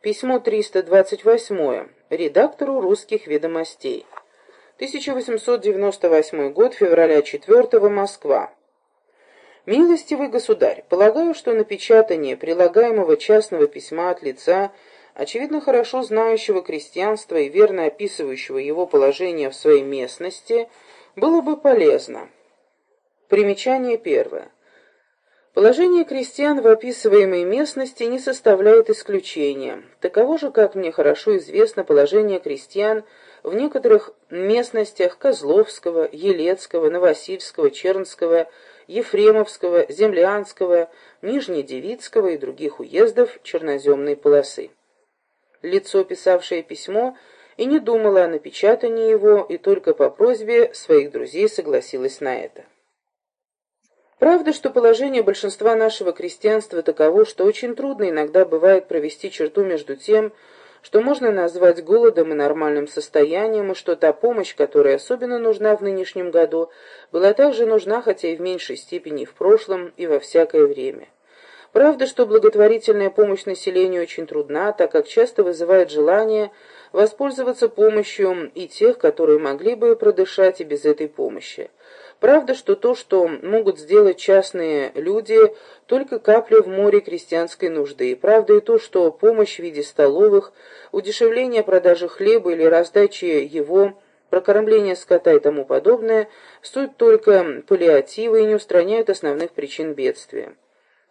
Письмо 328. Редактору русских ведомостей. 1898 год, февраля 4 Москва. Милостивый государь, полагаю, что напечатание прилагаемого частного письма от лица, очевидно хорошо знающего крестьянство и верно описывающего его положение в своей местности, было бы полезно. Примечание первое. Положение крестьян в описываемой местности не составляет исключения. Таково же, как мне хорошо известно, положение крестьян в некоторых местностях Козловского, Елецкого, Новосильского, Чернского, Ефремовского, Землянского, Нижнедевицкого и других уездов черноземной полосы. Лицо, писавшее письмо, и не думало о напечатании его, и только по просьбе своих друзей согласилась на это. Правда, что положение большинства нашего крестьянства таково, что очень трудно иногда бывает провести черту между тем, что можно назвать голодом и нормальным состоянием, и что та помощь, которая особенно нужна в нынешнем году, была также нужна, хотя и в меньшей степени в прошлом, и во всякое время. Правда, что благотворительная помощь населению очень трудна, так как часто вызывает желание воспользоваться помощью и тех, которые могли бы продышать и без этой помощи. Правда, что то, что могут сделать частные люди, только капля в море крестьянской нужды. Правда и то, что помощь в виде столовых, удешевление продажи хлеба или раздачи его, прокормление скота и тому подобное, суть только паллиативы и не устраняют основных причин бедствия.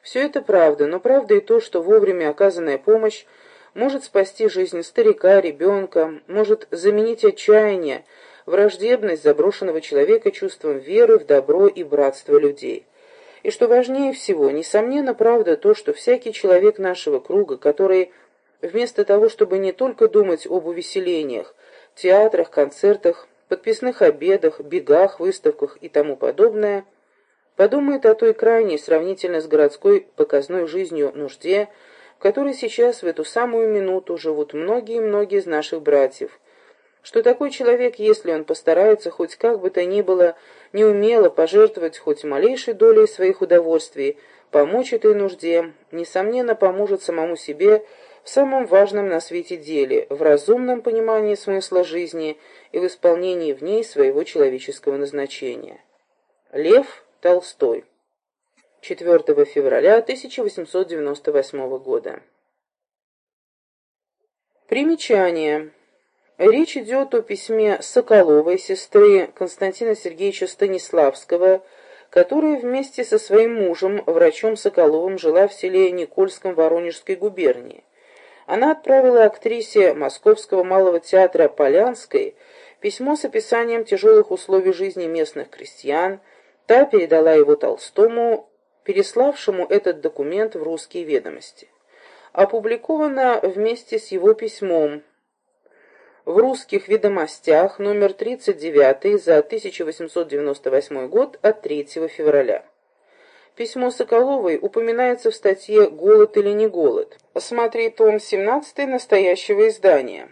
Все это правда, но правда и то, что вовремя оказанная помощь может спасти жизнь старика, ребенка, может заменить отчаяние, враждебность заброшенного человека чувством веры в добро и братство людей. И что важнее всего, несомненно, правда то, что всякий человек нашего круга, который вместо того, чтобы не только думать об увеселениях, театрах, концертах, подписных обедах, бегах, выставках и тому подобное, подумает о той крайней, сравнительно с городской показной жизнью, нужде, в которой сейчас в эту самую минуту живут многие-многие из наших братьев, что такой человек, если он постарается хоть как бы то ни было неумело пожертвовать хоть малейшей долей своих удовольствий, помочь этой нужде, несомненно, поможет самому себе в самом важном на свете деле, в разумном понимании смысла жизни и в исполнении в ней своего человеческого назначения. Лев Толстой. 4 февраля 1898 года. Примечание. Речь идет о письме Соколовой, сестры Константина Сергеевича Станиславского, которая вместе со своим мужем, врачом Соколовым, жила в селе Никольском Воронежской губернии. Она отправила актрисе Московского малого театра Полянской письмо с описанием тяжелых условий жизни местных крестьян, та передала его Толстому, переславшему этот документ в русские ведомости. Опубликовано вместе с его письмом в русских ведомостях номер 39 за 1898 год от 3 февраля. Письмо Соколовой упоминается в статье «Голод или не голод». Смотри том 17 настоящего издания.